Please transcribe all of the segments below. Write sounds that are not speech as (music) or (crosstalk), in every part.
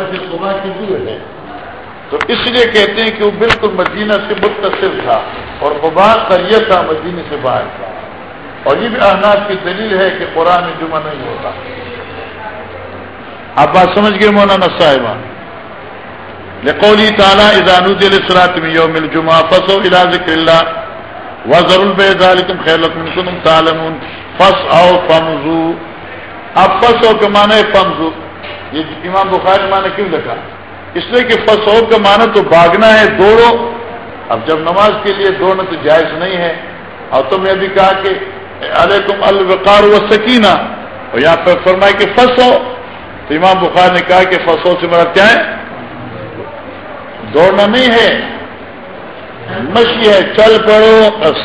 مسجد قبا کی دور ہے۔ تو اس لیے کہتے ہیں کہ وہ بالکل مدینہ سے متصل تھا اور قبا قریہ تھا، مدینہ سے باہر تھا۔ اور یہ بھی احناف کی دلیل ہے کہ قرآن جمعہ نہیں ہوتا۔ آپ بات سمجھ گئے مولانا صاحبہ لقولی تعالیٰ ادان الصلاط میں یوم الجمعہ فصو الى ذکر اللہ و ضرور بے ذالکم خیر لکم کنتم تعلمون۔ فس او فمزو اب فس او کے معنی فمزو یہ امام بخاری معنی کیوں لکھا؟ اس لیے کہ فس کا معنی تو بھاگنا ہے، دوڑو۔ اب جب نماز کے لیے دوڑنا تو جائز نہیں ہے۔ اور تم نے بھی کہا کہ علیکم الوقار و سکینہ اور یہاں پہ فرمائے کہ فسو تو امام بخار نے کہا کہ فسو سے مرا کیا ہے؟ دوڑنا نہیں ہے۔ مشی ہے، چل پڑو، بس۔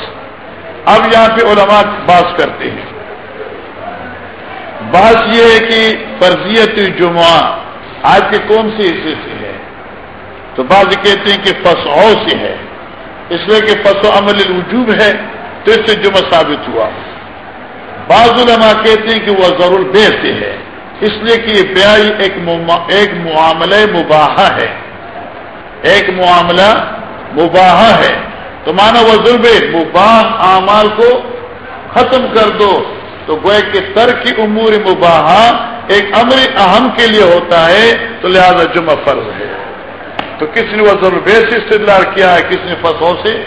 اب یہاں پہ علماء باس کرتے ہیں۔ بات یہ ہے کہ فرضیت جمعہ آج کے کون سے حصے سے ہے۔ تو بعض کہتے ہیں کہ فسو سے ہے۔ اس لیے کہ فسو عمل الوجوب ہے، تو اس سے جمعہ ثابت ہوا۔ بعض علماء کہتے ہیں کہ وہ ضرور بے سے ہے۔ اس لیے کہ یہ بیائی ایک معاملہ مباحہ ہے۔ ایک معاملہ مباح ہے۔ تو مانا وہ ضرور مباح اعمال کو ختم کر دو۔ تو گوئے کہ ترک امور مباحہ ایک امر اہم کے لیے ہوتا ہے، تو لہذا جمعہ فرض ہے۔ تو کس نے وہ ضرور سے استدلال کیا ہے، کس نے فصوں سے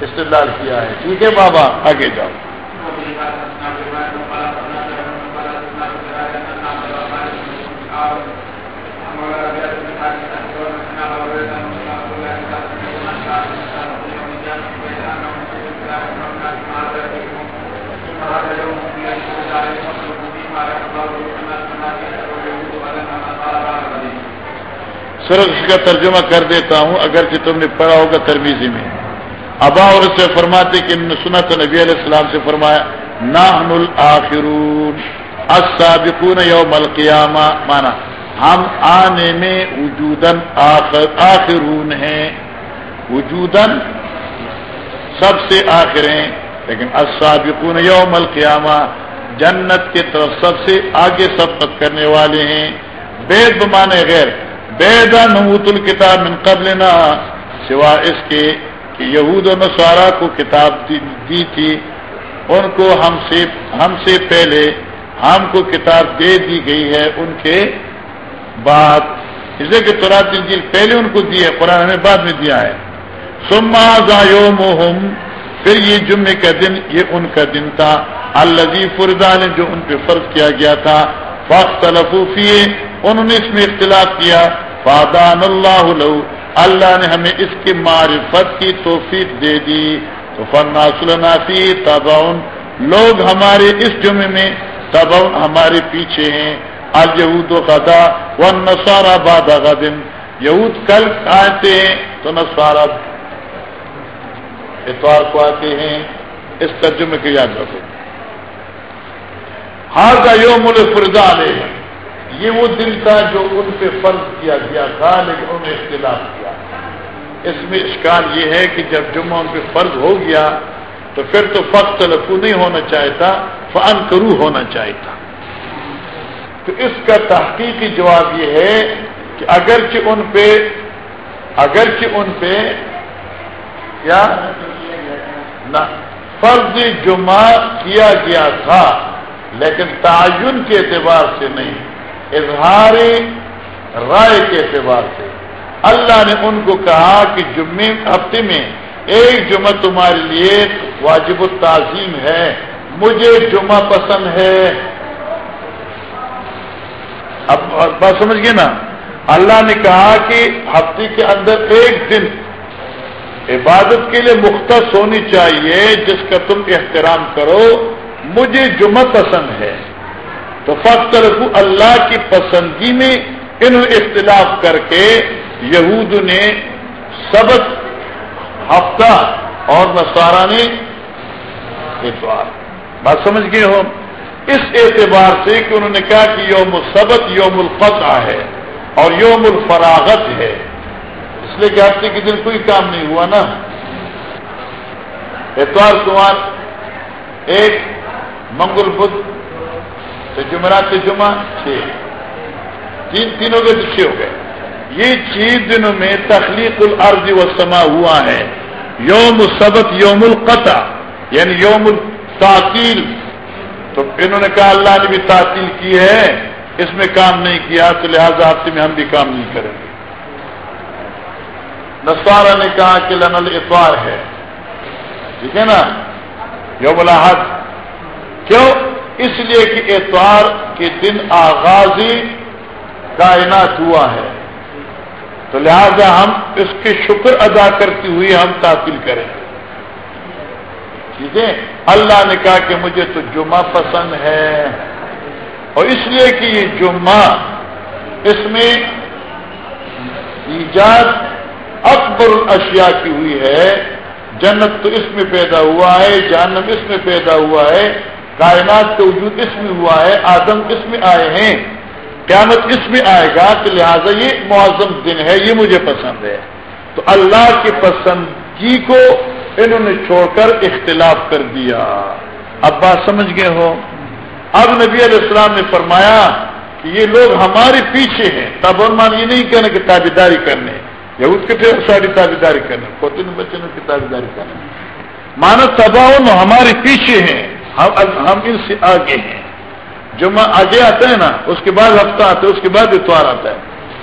استدلال کیا ہے؟ ٹھیک ہے بابا، آگے جاؤ۔ صرف اس کا ترجمہ کر دیتا ہوں، اگرچہ تم نے پڑھا ہوگا ترمیزی میں۔ ابا اور اس سے فرماتے کہ سنت نبی علیہ السلام سے فرمایا ناہن الآخرون السابقون یوم القیامہ۔ مانا، ہم آنے میں وجودن آخر، آخرون ہیں۔ وجودن سب سے آخر ہیں، لیکن السابقون یوم القیامہ، جنت کی طرف سب سے آگے سبقت کرنے والے ہیں۔ بید بمانے غیر بیدا نموت الکتاب من قبل نہ سوا اس کے کہ یہود و نصارہ کو کتاب دی تھی، ان کو ہم سے ہم سے پہلے ہم کو کتاب دے دی گئی ہے، ان کے بعد۔ اس لیے کہ تورات انجیل پہلے ان کو دی ہے، قرآن ہمیں بعد میں دیا ہے۔ سما زایوم پھر یہ جمعے کا دن، یہ ان کا دن تھا۔ الزی فردان جو ان پہ فرض کیا گیا تھا فاق تلفی انہوں نے اس میں اختلاف کیا۔ فادان اللہ اللہ نے ہمیں اس کی معرفت کی توفیق دے دی۔ تو فناسلنافی تباؤن لوگ ہمارے اس جمعے میں تباؤن ہمارے پیچھے ہیں۔ الہود و خدا و نسوارا بادہ دن یہود کل آتے ہیں تو نسوارا اتوار کو آتے ہیں۔ اس ترجمے کو یاد رکھو۔ ہار کا یوم الفردا علیہ یہ وہ دن تھا جو ان پہ فرض کیا گیا تھا، لیکن انہوں نے اختلاف کیا۔ اس میں اشکال یہ ہے کہ جب جمعہ ان پہ فرض ہو گیا، تو پھر تو فخت لفو نہیں ہونا چاہتا فن کرو ہونا چاہتا۔ تو اس کا تحقیقی جواب یہ ہے کہ اگرچہ ان پہ، اگرچہ ان پہ کیا فرض جمعہ کیا گیا تھا، لیکن تعین کے اعتبار سے نہیں۔ اظہار رائے کے اعتبار سے۔ اللہ نے ان کو کہا کہ جمعے ہفتے میں ایک جمعہ تمہارے لیے واجب التعظیم ہے۔ مجھے جمعہ پسند ہے۔ اب بات سمجھ گئے نا۔ اللہ نے کہا کہ ہفتے کے اندر ایک دن عبادت کے لیے مختص ہونی چاہیے، جس کا تم احترام کرو۔ مجھے جمعہ پسند ہے۔ تو فخر اللہ کی پسندگی میں انہوں اختلاف کر کے یہود نے سبق ہفتہ اور نسوارا نے اتوار۔ بات سمجھ گئے ہو؟ اس اعتبار سے کہ انہوں نے کہا کہ یوم السبت یوم القطع ہے اور یوم الفراغت ہے۔ اس لیے کہ ہفتے کے دن کوئی کام نہیں ہوا نا۔ اتوار کمار ایک منگل بدھ تو جمعرات جمعہ چھ۔ تین تینوں کے چھ ہو گئے۔ یہ چھ دنوں میں تخلیق الارض و سما ہوا ہے۔ یوم سبت یوم القطع یعنی یوم التعطیل۔ تو انہوں نے کہا اللہ نے بھی تعطیل کی ہے۔ اس میں کام نہیں کیا، تو لہٰذا ہفتے میں ہم بھی کام نہیں کریں گے۔ نسوارا نے کہا کہ لن اتوار ہے۔ ٹھیک ہے نا؟ یوم الحد کیوں؟ اس لیے کہ اتوار کے دن آغازی کائنات ہوا ہے۔ تو لہذا ہم اس کے شکر ادا کرتی ہوئی ہم تعطیل کریں۔ ٹھیک ہے؟ اللہ نے کہا کہ مجھے تو جمعہ پسند ہے۔ اور اس لیے کہ یہ جمعہ اس میں ایجاد اکبر الاشیاء کی ہوئی ہے۔ جنت تو اس میں پیدا ہوا ہے جانب اس میں پیدا ہوا ہے۔ کائنات کا وجود اس میں ہوا ہے، آدم اس میں آئے ہیں۔ قیامت اس میں آئے گا کہ لہٰذا یہ معظم دن ہے، یہ مجھے پسند ہے۔ تو اللہ کی پسندگی کو انہوں نے چھوڑ کر اختلاف کر دیا۔ اب بات سمجھ گئے ہو؟ اب نبی علیہ السلام نے فرمایا کہ یہ لوگ ہمارے پیچھے ہیں۔ تب اور یہ نہیں کہنے کہ تابے داری کرنے۔ یا اس کے ساری تابے داری کرنے پوتے بچے نے تابے داری کرنے۔ مانا تباہ ہمارے پیچھے ہیں۔ ہم ان سے آگے ہیں۔ جمعہ آگے آتا ہے نا، اس کے بعد ہفتہ آتا ہے، اس کے بعد اتوار آتا ہے۔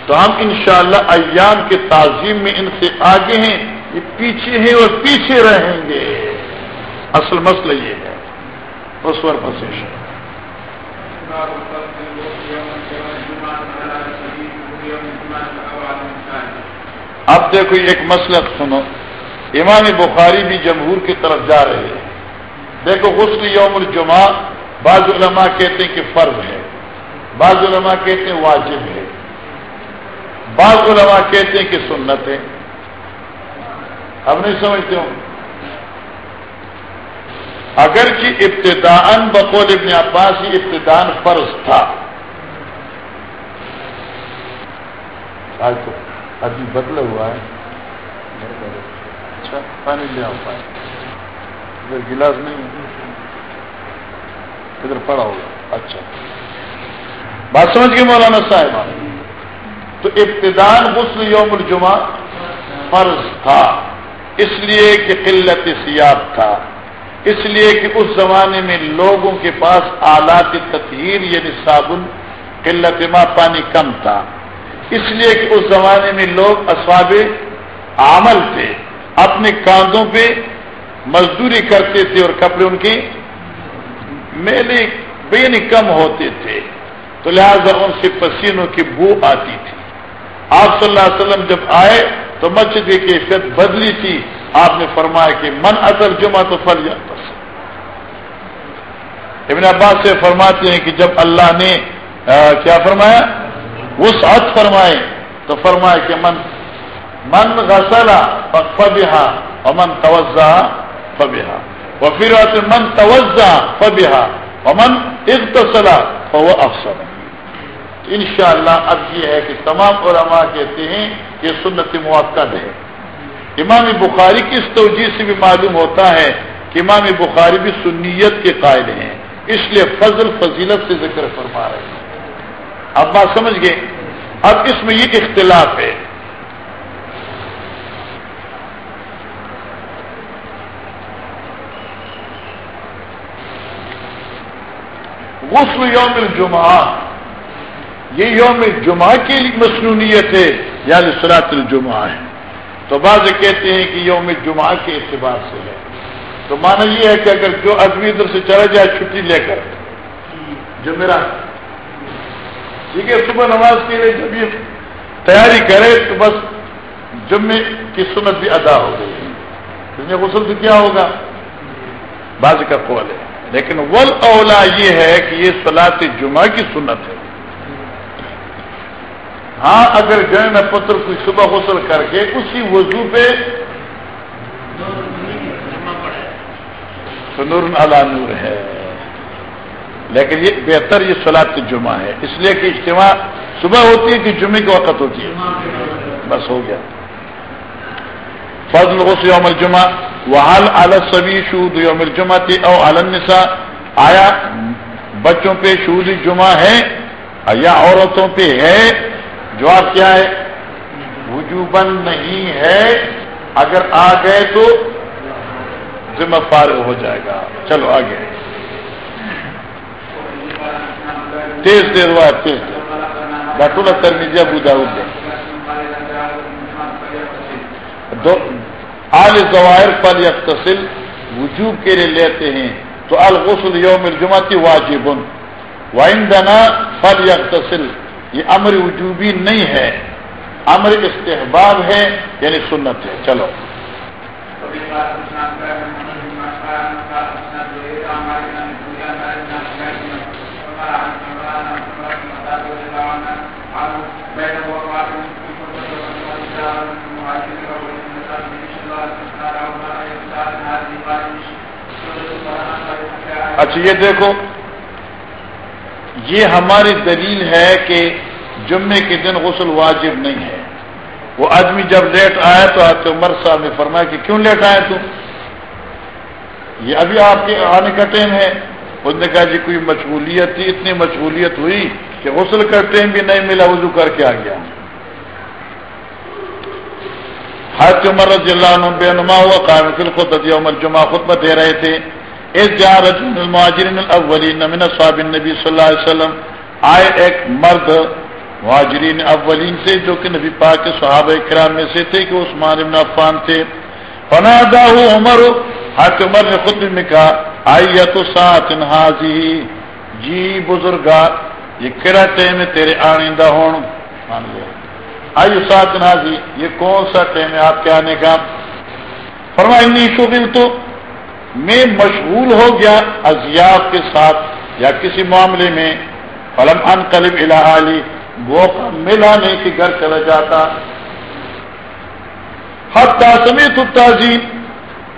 تو ہم انشاءاللہ ایام کے تعظیم میں ان سے آگے ہیں، یہ پیچھے ہیں اور پیچھے رہیں گے۔ اصل مسئلہ یہ ہے۔ اس پر پسیش اب دیکھو ایک مسئلہ سنو۔ امام بخاری بھی جمہور کی طرف جا رہے ہیں۔ دیکھو غسل یوم الجمعہ، بعض علماء کہتے ہیں کہ فرض ہے، بعض علماء کہتے ہیں واجب ہے، بعض علماء کہتے ہیں کہ سنت ہے۔ اب نہیں سمجھتے ہوں؟ اگر کہ ابتدان بقول ابن عباس ہی ابتدان فرض تھا۔ آج تو ابھی بدلا ہوا ہے۔ اچھا پانی لے آؤ۔ پانی ادھر گلاس نہیں ادھر پڑا ہوگا۔ اچھا۔ بات سمجھ گئے مولانا صاحب؟ تو ابتدان غسل یوم الجمعہ فرض تھا۔ اس لیے کہ قلت سیاب تھا۔ اس لیے کہ اس زمانے میں لوگوں کے پاس آلات تطہیر یعنی صابن قلت ماں پانی کم تھا۔ اس لیے کہ اس زمانے میں لوگ اسواب عمل تھے۔ اپنے کاندھوں پہ مزدوری کرتے تھے اور کپڑے ان کی میلے بے کم ہوتے تھے، تو لہذا ان سے پسینوں کی بو آتی تھی۔ آپ صلی اللہ علیہ وسلم جب آئے تو مسجد کی کیفیت بدلی تھی۔ آپ نے فرمایا کہ من اثر جمع تو پھل جاتا ابن عباس سے فرماتے ہیں کہ جب اللہ نے کیا فرمایا؟ اس حد فرمائے، تو فرمایا کہ من من غسلا فبہا اور من توجہ فبہا وہ پھر من توجہ فبہا اور من اغتسلا وہ افسر انشاءاللہ اب یہ ہے کہ تمام علماء کہتے ہیں کہ سنت موقع ہے۔ امام بخاری کی اس توجہ سے بھی معلوم ہوتا ہے کہ امام بخاری بھی سنیت کے قائد ہیں۔ اس لیے فضل فضیلت سے ذکر فرما رہے ہیں۔ اب بات سمجھ گئے؟ اب اس میں یہ اختلاف ہے۔ غسل یوم الجمعہ. یہ یوم جمعہ کی مصنوعیت ہے یعنی یا سرات الجمعہ ہے. تو بعض کہتے ہیں کہ یوم جمعہ کے اعتبار سے ہے۔ تو مانا یہ ہے کہ اگر جو آدمی ادھر سے چلا جائے، چھٹی لے کر۔ جو میرا ٹھیک ہے، صبح نماز کے لیے جب یہ تیاری کرے، تو بس جمعے کی سنت بھی ادا ہو گئی۔ غسل سے کیا ہوگا؟ بعض کا قول ہے۔ لیکن ول اولا یہ ہے کہ یہ سلاط جمعہ کی سنت ہے۔ ہاں اگر جن پتر کوئی صبح غسل کر کے اسی وضو پہ تو نور علا نور ہے۔ لیکن یہ بہتر یہ سلاد جمعہ ہے۔ اس لیے کہ اجتماع صبح ہوتی ہے کہ جمعے کی وقت ہوتی ہے۔ بس ہو گیا۔ فضل غسل یوم الجمعہ۔ وحال عالت سبھی شود یوم الجمعہ تھی او النساء آیا، بچوں پہ شود جمعہ ہے، یا عورتوں پہ ہے؟ جواب کیا ہے؟ وجوبن نہیں ہے، اگر آ گئے تو ذمہ فارغ ہو جائے گا۔ چلو، آگے۔ تیز دیر بعد تیز۔ ڈاکٹر ترمیزیا ابو دو آل ظواہر پل یکتصل وجوب کے لیے لیتے ہیں، تو الغسل یوم الجمعتی واجب۔ وائندنا فل یکتصل یہ امر وجوبی نہیں ہے، امر استحباب ہے یعنی سنت ہے۔ چلو۔ اچھا یہ دیکھو، یہ ہماری دلیل ہے کہ جمعے کے دن غسل واجب نہیں ہے۔ وہ آدمی جب لیٹ آیا تو آپ عمر صاحب نے فرمایا کہ کیوں لیٹ آئے تم یہ ابھی آپ کے آنے کا ٹائم ہے۔ اس نے کہا جی کوئی مشغولیت تھی اتنی مشغولیت ہوئی کہ غسل کا ٹائم بھی نہیں ملا، وضو کر کے آ گیا۔ حضرت عمر رضی اللہ عنہ بے نما ہوا، قائم خود عمر جمعہ خطبہ دے رہے تھے۔ اس جارت المہاجرین الاولین من صحاب النبی صلی اللہ علیہ وسلم، آئے ایک مرد مہاجرین اولین سے جو کہ نبی پاک کے صحابہ کرام میں سے تھے کہ عثمان ابن عفان تھے۔ فنادا عمر حضرت عمر نے خود میں کہا آئیے تو سات حاضی جی بزرگا، یہ کرا ٹائم ہے تیرے آئندہ ہون مان لیا آئیو سات حاضی یہ کون سا ٹائم ہے آپ کے آنے کا؟ فرمائنی شوبل تو میں مشغول ہو گیا ازیاف کے ساتھ یا کسی معاملے میں، فلم ان قلب الحالی وہ ملا نہیں کہ گھر چلا جاتا۔ ہر تاسمی تو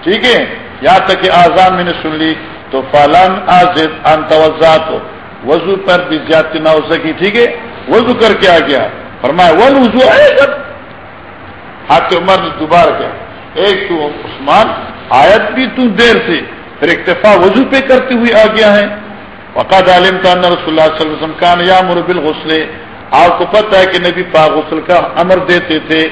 ٹھیک ہے، یا تک کہ آزام میں نے سن لی، تو فلن آزد ان توجات وضو پر بھی زیادتی نہ ہو سکی، ٹھیک ہے، وضو کر کے آ گیا۔ فرمایا وہ وضو آئے گا ہاتھ عمر نے دوبارہ کیا ایک تو عثمان آیت بھی تو دیر سے پھر اکتفا وضو پہ کرتے ہوئے آ گیا ہے۔ وقاد عالم کا رسول اللہ صلی اللہ علیہ وسلم کان یا مربل غسلے آپ کو پتہ ہے کہ نبی پاک غسل کا امر دیتے تھے۔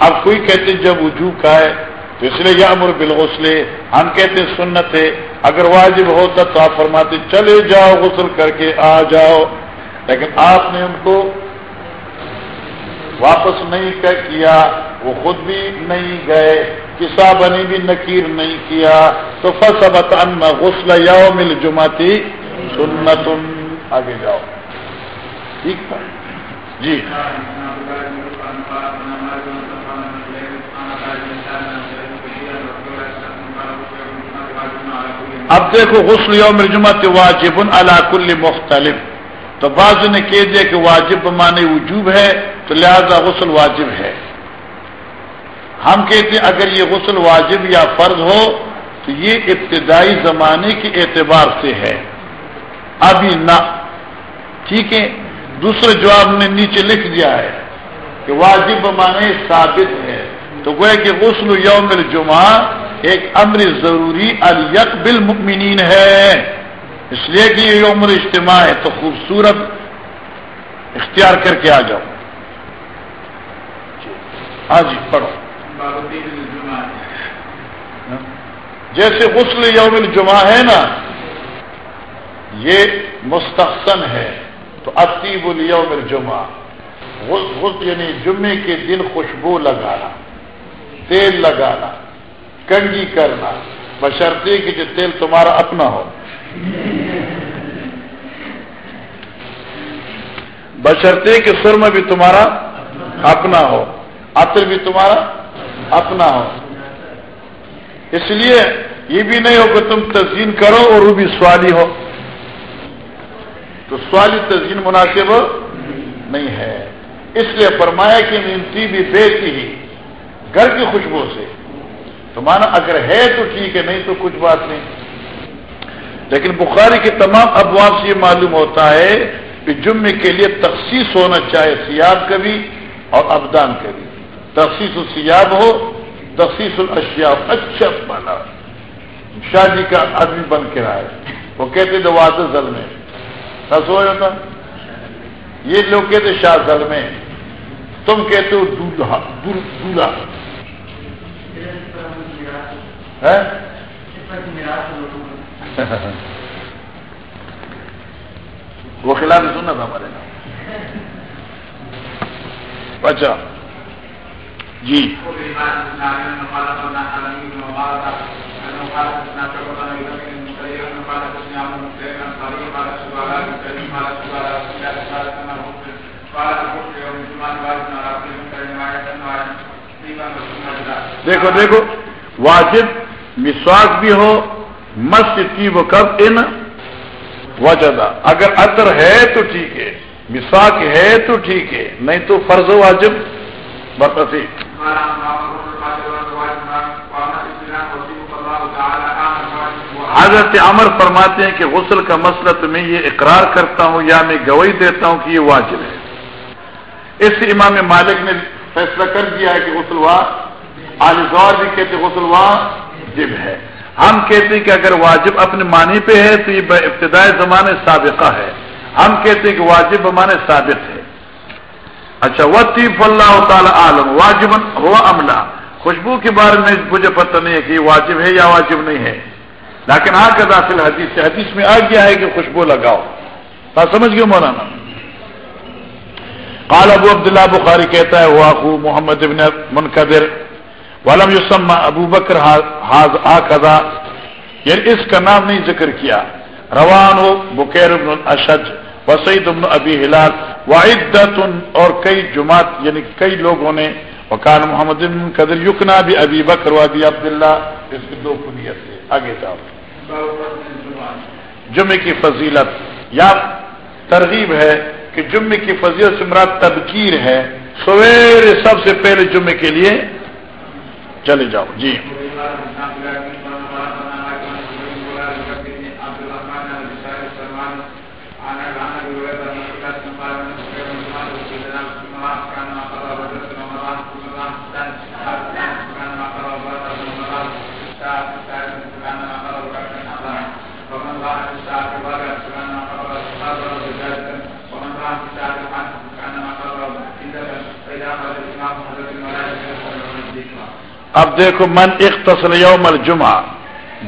اب کوئی کہتے جب وجو کا ہے، تو اس لیے یا امر بالغسلے ہم کہتے سنت ہے۔ اگر واجب ہوتا تو آپ فرماتے چلے جاؤ غسل کر کے آ جاؤ۔ لیکن آپ نے ان کو واپس نہیں کیا، وہ خود بھی نہیں گئے۔ کسا بنی بھی نکیر نہیں کیا تو فصبت ان غسل یوم الجمعتی سنت آگے جاؤ۔ ٹھیک تھا؟ جی۔ اب دیکھو غسل یوم الجمعت واجب علا کل مختلف۔ تو بعض نے کہہ دیا کہ واجب مانے وجوب ہے تو لہذا غسل واجب ہے۔ ہم کہتے ہیں اگر یہ غسل واجب یا فرض ہو تو یہ ابتدائی زمانے کے اعتبار سے ہے۔ ابھی نہ۔ ٹھیک ہے۔ دوسرے جواب نے نیچے لکھ دیا ہے کہ واجب مانے ثابت ہے۔ تو گوئے کہ غسل یوم الجمعہ ایک امر ضروری الیق بالمؤمنین ہے۔ اس لیے کہ یہ عمر اجتماع ہے تو خوبصورت اختیار کر کے آ جاؤ۔ ہاں جی پڑھو۔ جیسے غسل یوم الجمعہ ہے نا، یہ مستحسن ہے۔ تو اطیب الیوم الجمعہ۔ غسل یعنی جمعے کے دن خوشبو لگانا، تیل لگانا کنگی کرنا، بشرطے کہ جو تیل تمہارا اپنا ہو۔ بشرتے کہ سرم بھی تمہارا اپنا ہو، عطر بھی تمہارا اپنا ہو۔ اس لیے یہ بھی نہیں ہو کہ تم تزئین کرو اور وہ بھی سوالی ہو۔ تو سوالی تزئین مناسب نہیں ہے۔ اس لیے فرمایا کہ منتی بھی بیچی ہی، گھر کی خوشبو سے۔ تو مانا اگر ہے تو ٹھیک ہے، نہیں تو کچھ بات نہیں۔ لیکن بخاری کے تمام ابواب سے یہ معلوم ہوتا ہے کہ جمعے کے لیے تخصیص ہونا چاہے سیاب کا بھی اور ابدان کا بھی تخصیص السیاب ہو، تخصیص الاشیاء اچھا بنا۔ شادی کا آدمی بن کے رہا ہے۔ وہ کہتے تھے واد زل میں سو ہوتا یہ لوگ کہتے شاہ زل میں تم کہتے ہو دولہا دولہا۔ وہ خلاف سننا تھا ہمارے۔ اچھا۔ جی۔ دیکھو دیکھو، واجب مسواک بھی ہو، مسجد کی وہ کب؟ ان وجہ اگر اثر ہے تو ٹھیک ہے، مسواک ہے تو ٹھیک ہے، نہیں تو فرض واجب برقی حضرت عمر فرماتے ہیں کہ غسل کا مسئلہ تو میں یہ اقرار کرتا ہوں، یا میں گوئی دیتا ہوں کہ یہ واجب ہے۔ اس امام مالک نے فیصلہ کر دیا ہے کہ غسل وا غور بھی کہتے غسل واجب ہے۔ ہم کہتے ہیں کہ اگر واجب اپنے معنی پہ ہے تو یہ ابتدائی زمانے سابقہ ہے۔ ہم کہتے ہیں کہ واجب معنی ثابت ہے۔ اچھا وہ طیف اللہ تعالی عالم واجب ہوا عملہ خوشبو کے بارے میں مجھے پتہ نہیں ہے کہ یہ واجب ہے یا واجب نہیں ہے۔ لیکن آ کر داخل حدیث سے حدیث میں آ گیا ہے کہ خوشبو لگاؤ۔ بات سمجھ گئے مولانا؟ قال ابو عبداللہ بخاری کہتا ہے وہ آخو محمد ابن منقدر ولم یوسم ابو بکر حاض آ یعنی اس کا نام نہیں ذکر کیا۔ روان ہو بکیر ابن اشد وسعید ابن ابی ہلال واحد اور کئی جماعت یعنی کئی لوگوں نے، وکان محمد ابن قدر یقنا بھی ابی بکر و ابی عبداللہ، اس کی دو کنیت سے آگے جاؤ۔ جمعے کی فضیلت، یا ترغیب ہے کہ جمعے کی فضیلت سے مراد تبکیر ہے۔ سویرے سب سے پہلے جمعے کے لیے چلے جاؤ جی۔ اب دیکھو، من اختصل یوم الجمعہ،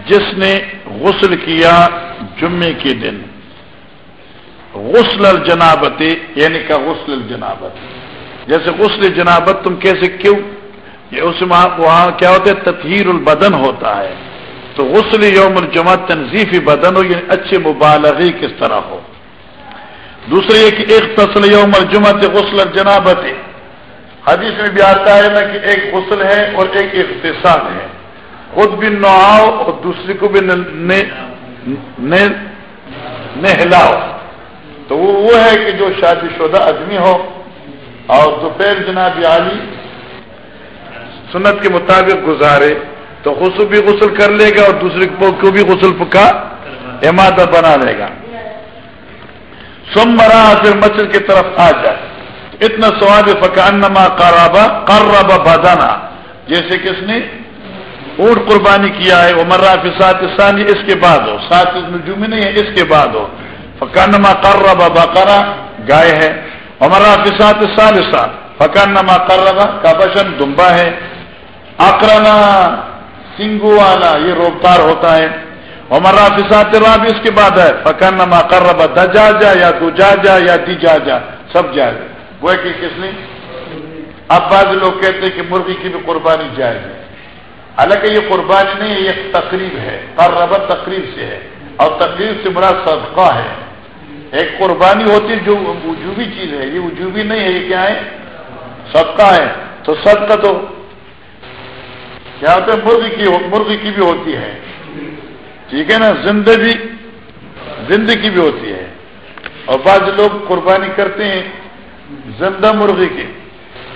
جس نے غسل کیا جمعے کے دن۔ غسل الجنابت یعنی کہ غسل الجنابت۔ جیسے غسل جنابت تم کیسے کیوں؟ یہ اس وہاں کیا ہوتا ہے؟ تطہیر البدن ہوتا ہے۔ تو غسل یوم الجمع تنظیفی بدن ہو یعنی اچھے مبالغی کس طرح ہو۔ دوسرے یہ کہ ایک تسل یوم الجمع غسل الجنابت۔ حدیث میں بھی آتا ہے نا کہ ایک غسل ہے اور ایک اقتصاد ہے۔ خود بھی نہاؤ اور دوسری کو بھی نہلاؤ۔ تو وہ وہ ہے کہ جو شادی شدہ آدمی ہو۔ اور دوپہر جناب عالی سنت کے مطابق گزارے۔ تو غسل بھی غسل کر لے گا اور دوسرے کو بھی غسل پکا عمادت بنا لے گا۔ سم مرا پھر مسجد کی طرف آ جائے۔ اتنا سواد فکانما قرابا قربا بدانا جیسے کس نے اونٹ قربانی کیا ہے وہ مرا فساد ثانی اس کے بعد ہو۔ سات نجومی نہیں ہے، اس کے بعد ہو۔ فکانما قربا بقرا گائے ہے۔ امرا فساد سالسا فکانما قربا کا بشن دمبا ہے۔ اکرنا سنگو والا یہ روبتار ہوتا ہے۔ عمرا فساد راب اس کے بعد ہے۔ فکانما قربا دجا جا یا دو جا جا یا دی جا جا سب جائے وہ کہ کس نے؟ اب بعض لوگ کہتے ہیں کہ مرغی کی بھی قربانی جائز ہے۔ حالانکہ یہ قربانی نہیں ہے، یہ تقریب ہے۔ اور ربر تقریب سے ہے اور تقریب سے بڑا صدقہ ہے۔ ایک قربانی ہوتی ہے جو وجوبی چیز ہے، یہ وجوبی نہیں ہے، یہ کیا ہے؟ صدقہ ہے۔ تو صدقہ تو کیا ہوتا ہے؟ مرغی کی مرغی کی بھی ہوتی ہے۔ ٹھیک ہے نا؟ زندگی زندگی بھی ہوتی ہے۔ اور بعض لوگ قربانی کرتے ہیں زندہ مرغی کی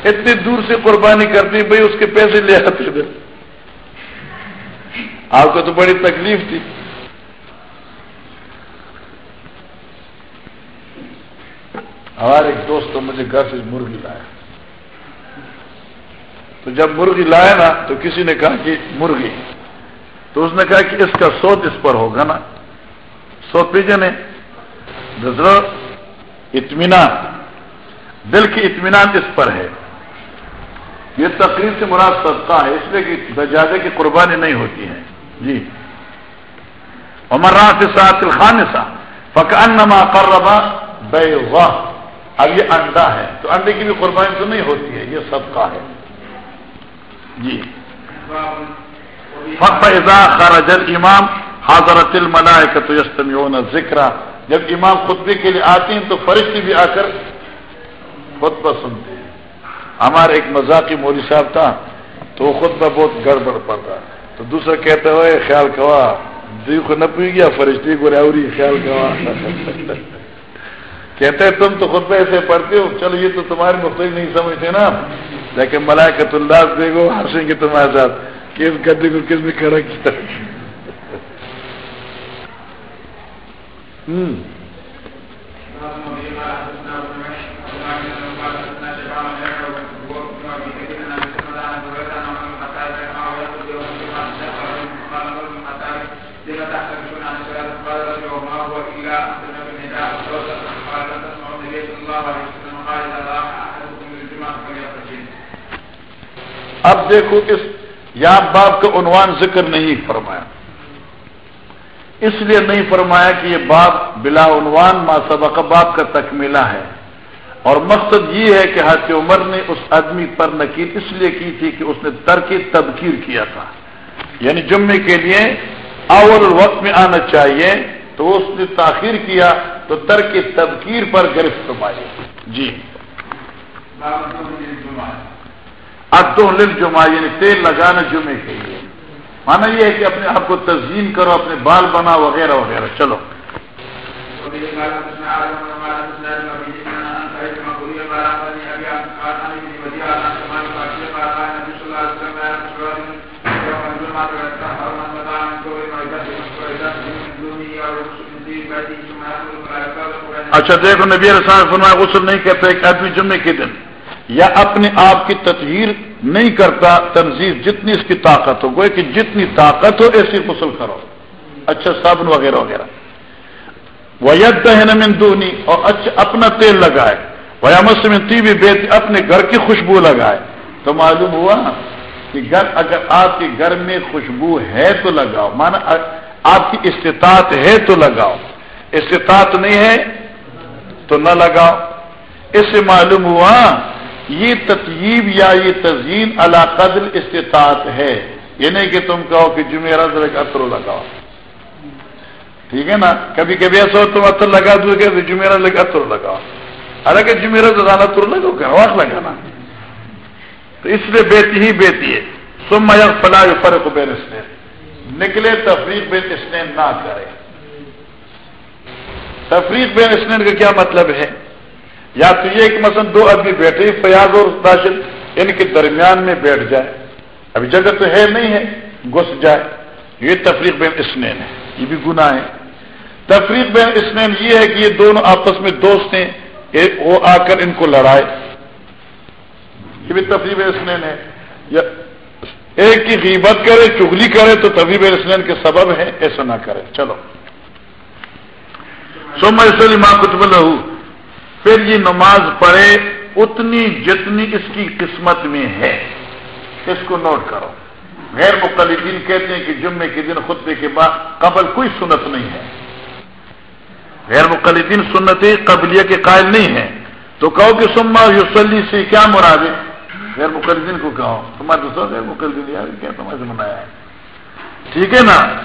اتنی دور سے قربانی کرتی بھائی اس کے پیسے لے آتے تھے۔ آپ کو تو بڑی تکلیف تھی۔ ہمارے ایک دوست تو مجھے گھر سے مرغی لایا۔ تو جب مرغی لایا نا تو کسی نے کہا کہ مرغی۔ تو اس نے کہا کہ اس کا سوت اس پر ہوگا نا۔ سو پیجن ہے اطمینان۔ دل کی اطمینان اس پر ہے۔ یہ تقریر سے مراد صدقہ ہے، اس لیے کہ دجاجے کی قربانی نہیں ہوتی ہے جی۔ عمران سے سات الخان سا فق انما قربا بے اب یہ انڈا ہے، تو انڈے کی بھی قربانی تو نہیں ہوتی ہے، یہ صدقہ ہے۔ جی۔ فقا خرج الامام حضرت الملائکۃ یستمعون الذکر۔ جب امام خطبے کے لیے آتے ہیں تو فرشتے بھی آ کر خطبہ سنتے ہیں ہمارے ایک مذاقی مولوی صاحب تھا تو وہ خطبہ بہت گڑبڑ پڑتا تو دوسرا کہتے ہوئے خیال کوا دی کو نہ پی گیا، فرشتے کو ریوری خیال کوا۔ (laughs) کہتے ہیں، تم تو خود ایسے پڑھتے ہو۔ چلو، یہ تو تمہارے مختلف نہیں سمجھتے نا۔ لیکن ملائکت اللہ دیکھو، ہنسیں گے تمہارے ساتھ کس گدے کو کس نے کھڑا کیا؟ (laughs) ہوں اب دیکھو اس یا باپ کا عنوان ذکر نہیں فرمایا۔ اس لیے نہیں فرمایا کہ یہ باپ بلا عنوان ما سبق باپ کا تکمیلہ ہے۔ اور مقصد یہ ہے کہ حضرت عمر نے اس آدمی پر نکیل اس لیے کی تھی کہ اس نے ترک تبکیر کیا تھا۔ یعنی جمعے کے لیے اول وقت میں آنا چاہیے تو اس نے تاخیر کیا تو ترک تبکیر پر گرفت پائی جی۔ ادو لل جمعہ یعنی تیل لگانا جمعے کے لیے۔ مانا یہ ہے کہ اپنے آپ کو تزئین کرو، اپنے بال بنا وغیرہ وغیرہ۔ چلو۔ اچھا دیکھو، نبی رسان فرمایا، غسل نہیں کہتے ایک آدمی جمعے کے دن۔ یا اپنے آپ کی تطہیر نہیں کرتا تنظیم جتنی اس کی طاقت ہو گوئے کہ جتنی طاقت ہو ایسی غسل کرو۔ اچھا صابن وغیرہ وغیرہ۔ وید مندونی اور اچھا اپنا تیل لگائے۔ تی بھی بیتی اپنے گھر کی خوشبو لگائے۔ تو معلوم ہوا کہ گھر، اگر آپ کے گھر میں خوشبو ہے تو لگاؤ۔ مانا آپ کی استطاعت ہے تو لگاؤ۔ استطاعت نہیں ہے تو نہ لگاؤ۔ اس سے معلوم ہوا یہ تطیب یا یہ تزئین قدر استطاعت ہے۔ یہ نہیں کہ تم کہو کہ جمعرات عطر لگاؤ۔ ٹھیک ہے نا؟ کبھی کبھی ایسا ہو تم عطر لگا دو گے تو جمعرات لگا عطر لگاؤ۔ ارے جمعرات زیادہ عطر لگو گا واق لگانا۔ تو اس لیے بیتی ہی بیتی ہے۔ سم فلاح فرق بین اسنین نکلے تفریق بین اسنین نہ کرے۔ تفریق بین اسنین کا کیا مطلب ہے؟ یا تو یہ کہ مثلا دو آدمی بیٹھے، فیاض اور داشل ان کے درمیان میں بیٹھ جائے۔ ابھی جگہ تو ہے نہیں ہے، گھس جائے۔ یہ تفریق بین اسنین ہے، یہ بھی گناہ ہے۔ تفریق بین اسنین یہ ہے کہ یہ دونوں آپس میں دوست ہیں وہ آ کر ان کو لڑائے۔ یہ بھی تفریح اسنین ہے۔ یا ایک کی غیبت کرے چگلی کرے، تو تفریح اسنین کے سبب ہے، ایسا نہ کرے۔ چلو۔ سو میں ماں کتب لہو پھر یہ نماز پڑھے، اتنی جتنی اس کی قسمت میں ہے۔ اس کو نوٹ کرو۔ غیر مقلدین کہتے ہیں کہ جمعے کے دن خطبے کے بعد قبل کوئی سنت نہیں ہے۔ غیر مقلدین سنت قبلیہ کے قائل نہیں ہے تو کہو کہ سما یوسلی سے کیا مراد ہے؟ غیر مقلدین کو کہو۔ تمہارے دوستوں، غیر مقلدین یار کیا تمہیں منایا ہے؟ ٹھیک ہے نا؟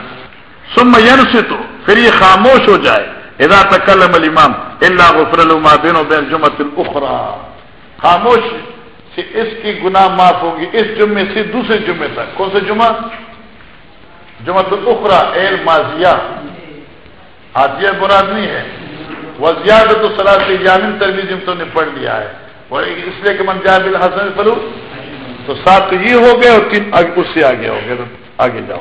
سم ین سے تو پھر یہ خاموش ہو جائے۔ ادا تکلم الامام اللہ غفر الما بین و بین جمعت الاخرى خاموش سے اس کی گناہ معاف ہوگی اس جمعے سے دوسرے جمعے تک کون سے جمعہ جمعت الاخرى ایل ماضیہ آدیہ براد نہیں ہے وہ زیادہ تو صلاح سے یامن ترمیز تو نے پڑھ لیا ہے اور اس لیے کہ من جاب الحسن فلو تو سات یہ ہو گئے اور تین اس سے آگے ہو گئے آگے جاؤ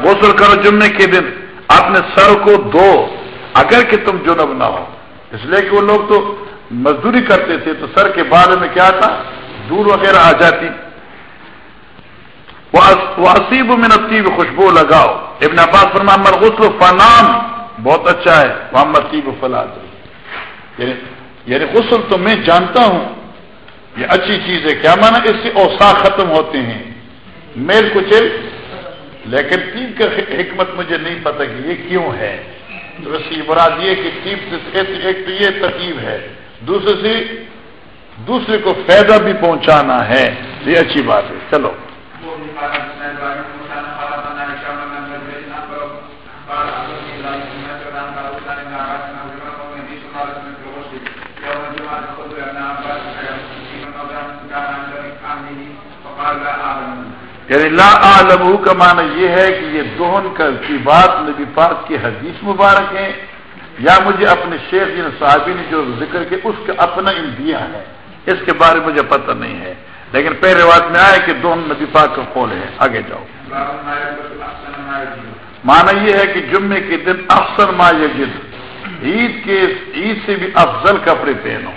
غسل کرو جمعے کے دن۔ اپنے سر کو دو اگر کہ تم جنب نہ ہو۔ اس لیے کہ وہ لوگ تو مزدوری کرتے تھے۔ تو سر کے بارے میں کیا تھا؟ دور وغیرہ آ جاتی۔ وسیب میں نصیب خوشبو لگاؤ۔ ابن عباس فرما غسل فنام بہت اچھا ہے۔ محمد طیب فلا یعنی یعنی غسل تو میں جانتا ہوں۔ یہ اچھی چیز ہے۔ کیا مانا اس سے اوسا ختم ہوتے ہیں؟ میل کچل لیکن تیب کا حکمت مجھے نہیں پتا کہ یہ کیوں ہے۔ تو ویسے مراد یہ کہ تیب سے ایک تو یہ ترکیب ہے۔ دوسرے سے دوسرے کو فائدہ بھی پہنچانا ہے۔ یہ اچھی بات ہے۔ چلو۔ یعنی لا عالم کا معنی یہ ہے کہ یہ دوہن کا کی بات نبی پاک کی حدیث مبارک ہے یا مجھے اپنے شیخ یعنی صحابی نے جو ذکر کے اس کا اپنا دیا ہے۔ اس کے بارے میں مجھے پتہ نہیں ہے۔ لیکن پہلے بات میں آئے کہ دونوں نبی پاک کا قول ہے۔ آگے جاؤ۔ مانا یہ ہے کہ جمعے کے دن افسر ما یجد۔ عید کے، عید سے بھی افضل کپڑے پہنو۔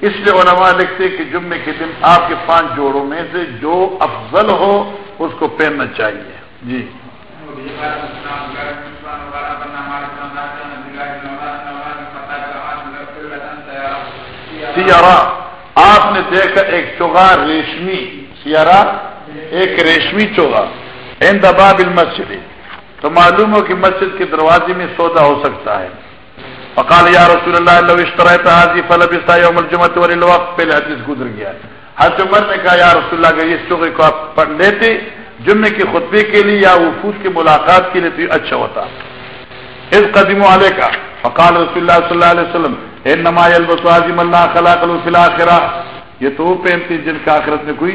اس لیے علماء لکھتے کہ جمعے کے دن آپ کے پانچ جوڑوں میں سے جو افضل ہو اس کو پہننا چاہیے۔ جی۔ سیارا آپ نے دیکھا ایک چوگا ریشمی۔ سیارا ایک ریشمی چوگا این دبا بل مسجد تو معلوم ہو کہ مسجد کے دروازے میں سودا ہو سکتا ہے۔ فقال یا رسول اللہ، لو اشتريت هذه فلبست يوم الجمعه وللوقت، پہلے حدیث گزر گیا حضرت عمر نے کہا، یا رسول اللہ، اگر اس چوکے کو آپ پڑھ لیتے، جمعے کے خطبے کے لیے یا وفود کی ملاقات کے لیے تو اچھا ہوتا۔ اس قدیم والے کا فقال رسول اللہ صلی اللہ علیہ وسلم اے نما البس عظیم اللہ خلاق الفی الاخرہ۔ یہ تو وہ پہنتی جن کا آخرت میں کوئی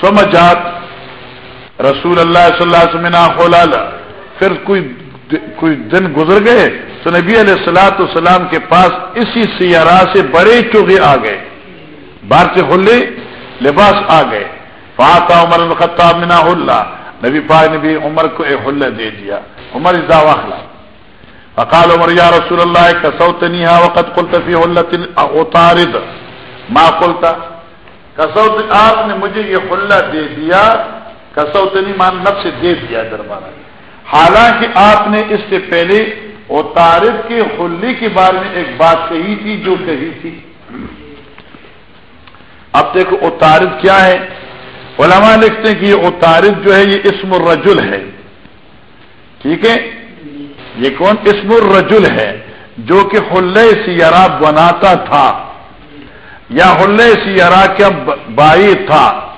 سمجھات۔ رسول اللہ صلی اللہ علیہ وسلم پھر کوئی کوئی دن گزر گئے تو نبی علیہ السلاۃ السلام کے پاس اسی سیارہ سے بڑے چوگے آ گئے۔ بار سے ہلے لباس آ گئے۔ فاطا عمر الخطاب منا اللہ نبی پاک نے بھی عمر کو ایک حلہ دے دیا۔ عمر واخلہ اقال عمر، یا رسول اللہ کسوت نہیں وقت قلت فی حلت اتارد ما قلتا کسوت، آپ نے مجھے یہ حلہ دے دیا۔ کسوتنی مان نفس دے دیا دربارہ۔ حالانکہ آپ نے اس سے پہلے اتارد کے خلی کے بارے میں ایک بات کہی تھی جو کہی تھی۔ اب دیکھو اتارد کیا ہے۔ علماء لکھتے ہیں کہ یہ اتارد جو ہے یہ اسم الرجل ہے۔ ٹھیک ہے؟ یہ کون؟ اسم الرجل ہے جو کہ حلے سیارہ بناتا تھا۔ یا حلے سیارہ کا بائی تھا۔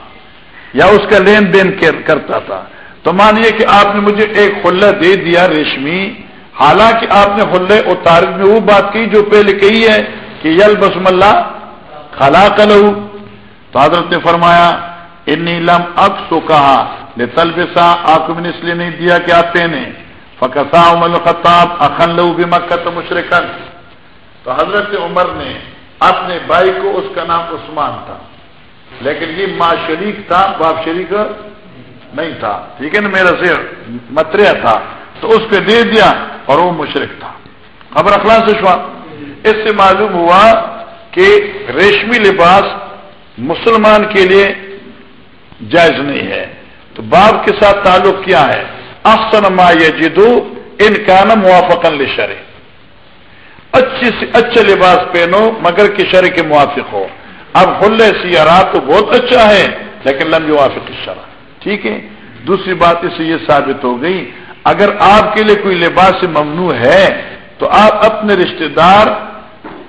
یا اس کا لین دین کرتا تھا۔ تو مانیے کہ آپ نے مجھے ایک خلہ دے دیا ریشمی۔ حالانکہ آپ نے خلے اتار میں وہ بات کی جو پہلے کہی ہے کہ یل بسم اللہ خلا کلو تو حضرت نے فرمایا، انی لم اب سو کہا تلبسا آپ کو میں نے اس لیے نہیں دیا کہ آپ پہنے۔ فکسا عمر خطاب، اخن لو بھی مکت مشرقن تو حضرت عمر نے اپنے بھائی کو اس کا نام عثمان تھا۔ لیکن یہ ماں شریک تھا، باپ شریک۔ نہیں تھا، ٹھیک ہے نا میرا سے متریا تھا، تو اس پہ دے دیا اور وہ مشرق تھا۔ خبر اخلاق سے اس سے معلوم ہوا کہ ریشمی لباس مسلمان کے لیے جائز نہیں ہے۔ تو باپ کے ساتھ تعلق کیا ہے؟ افسن ما جدو ان کا نا موافق لشرے اچھی سے اچھا لباس پہنو مگر کے شرح کے موافق ہو۔ اب حلے سیارہ تو بہت اچھا ہے، لیکن لمبی موافق شرح ٹھیک ہے دوسری بات اس سے یہ ثابت ہو گئی اگر آپ کے لیے کوئی لباس ممنوع ہے تو آپ اپنے رشتہ دار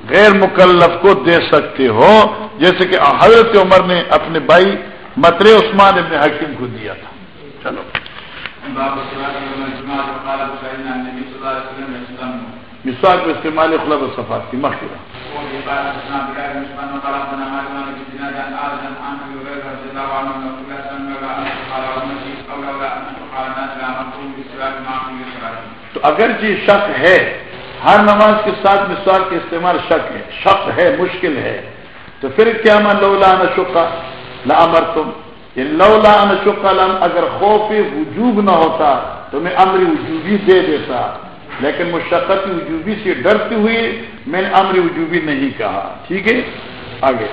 غیر مکلف کو دے سکتے ہو جیسے کہ حضرت عمر نے اپنے بھائی متر عثمان ابن حکیم کو دیا تھا چلو مسواک میں استعمال خلب و صفات کی مخصوص تو اگر جی شک ہے، ہر نماز کے ساتھ مسواک کے استعمال شک ہے شک ہے، مشکل ہے، تو پھر کیا میں لولا نہ لا امر تم یہ لولا نہ لم، اگر خوف وجوب نہ ہوتا تو میں امر وجوبی دے دیتا۔ لیکن مشقت وجوبی سے ڈرتے ہوئے میں نے امر وجوبی نہیں کہا۔ ٹھیک ہے؟ آگے۔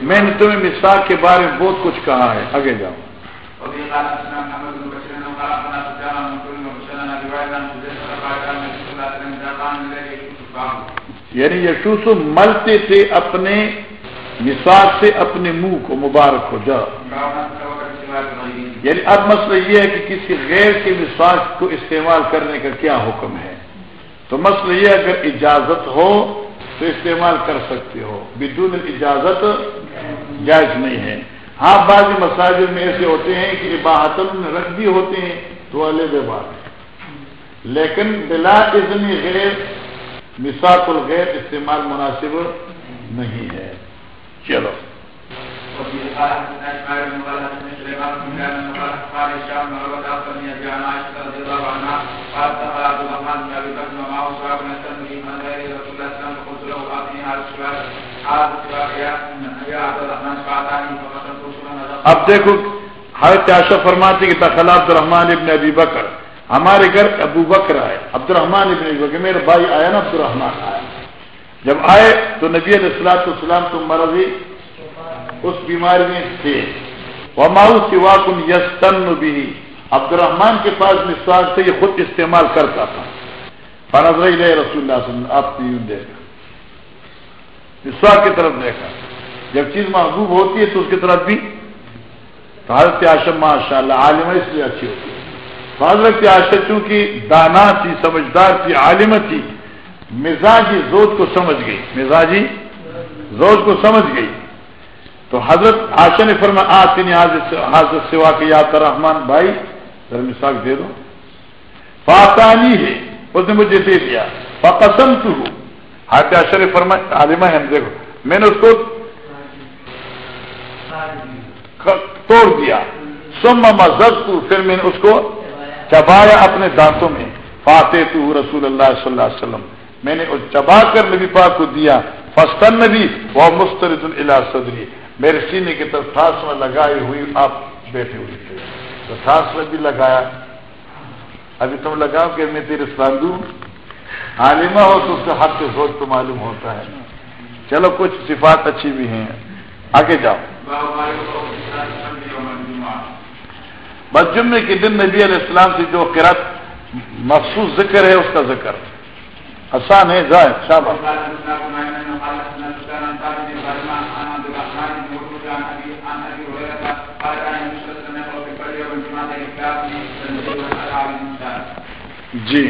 میں نے تمہیں مساق کے بارے میں بہت کچھ کہا ہے۔ آگے جاؤ۔ یعنی یشوس ملتے تھے اپنے مساق سے اپنے منہ کو مبارک ہو جاؤ۔ یعنی اب مسئلہ یہ ہے کہ کسی غیر کے مساق کو استعمال کرنے کا کیا حکم ہے؟ تو مسئلہ یہ اگر اجازت ہو تو استعمال کر سکتے ہو۔ بدون اجازت جائز نہیں ہے۔ ہاں بعض مساجد میں ایسے ہوتے ہیں کہ عباہت میں رکھ بھی ہوتے ہیں تو علیہ بات ہے۔ لیکن بلا اذن غیر مساق الغیر استعمال مناسب نہیں ہے۔ چلو۔ اب دیکھو، حضرت عاشا فرماتے کہ دخل عبد الرحمان ابن ابی بکر۔ ہمارے گھر ابو بکر آئے۔ عبد الرحمان ابن ابی بکر، میرے بھائی آیا نا عبد الرحمان آیا جب آئے تو نبی علیہ السلاط السلام تو مرضی اس بیماری میں تھے۔ وہ سوا کن یستن بھی عبد الرحمان کے پاس مسواک سے یہ خود استعمال کرتا تھا۔ فرض رہی رہے رسول اللہ صلی اللہ علیہ وسلم، آپ نے دیکھا۔ مسواک کی طرف دیکھا۔ جب چیز محبوب ہوتی ہے تو اس کی طرف بھی۔ تو حضرت آشم ماشاء اللہ عالم اس لیے اچھی ہوتی ہے۔ حضرت آشم چونکہ دانا تھی، سمجھدار تھی عالم تھی مزاجی زود کو سمجھ گئی۔ مزاجی زود کو سمجھ گئی۔ تو حضرت آشا نے فرما آتی حاضر سوا کے یاد رحمان بھائی، ذرا مساق دے دو۔ فاطانی ہے، اس نے مجھے دے دیا۔ فقسم تو حضرت آشا نے فرما عالمہ ہے دیکھو۔ میں نے اس کو توڑ دیا۔ سم مذہب تو پھر میں نے اس کو چبایا اپنے دانتوں میں۔ فاتح تو رسول اللہ صلی اللہ علیہ وسلم۔ میں نے چبا کر نبی پاک کو دیا فستن نبی، وہ مسترد اللہ صدری۔ میرے سینے کی طرف تھاس میں لگائی ہوئی آپ بیٹھے ہوئے تھے۔ تو تھاس میں بھی لگایا۔ ابھی تم لگاؤ کہ میں تیرے ساندو عالمہ ہو تو اس کا حق سے سوچ تو معلوم ہوتا ہے۔ چلو کچھ صفات اچھی بھی ہیں۔ آگے جاؤ۔ بس جمعے کے دن نبی علیہ السلام سے جو قرت مخصوص ذکر ہے، اس کا ذکر۔ آسان ہے جائے شابہ جی۔